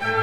oh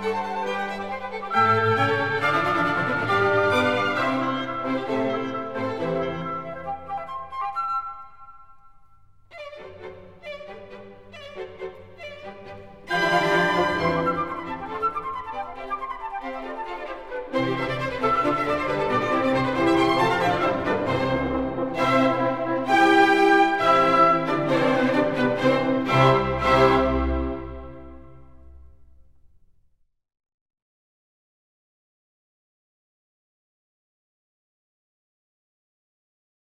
Bye.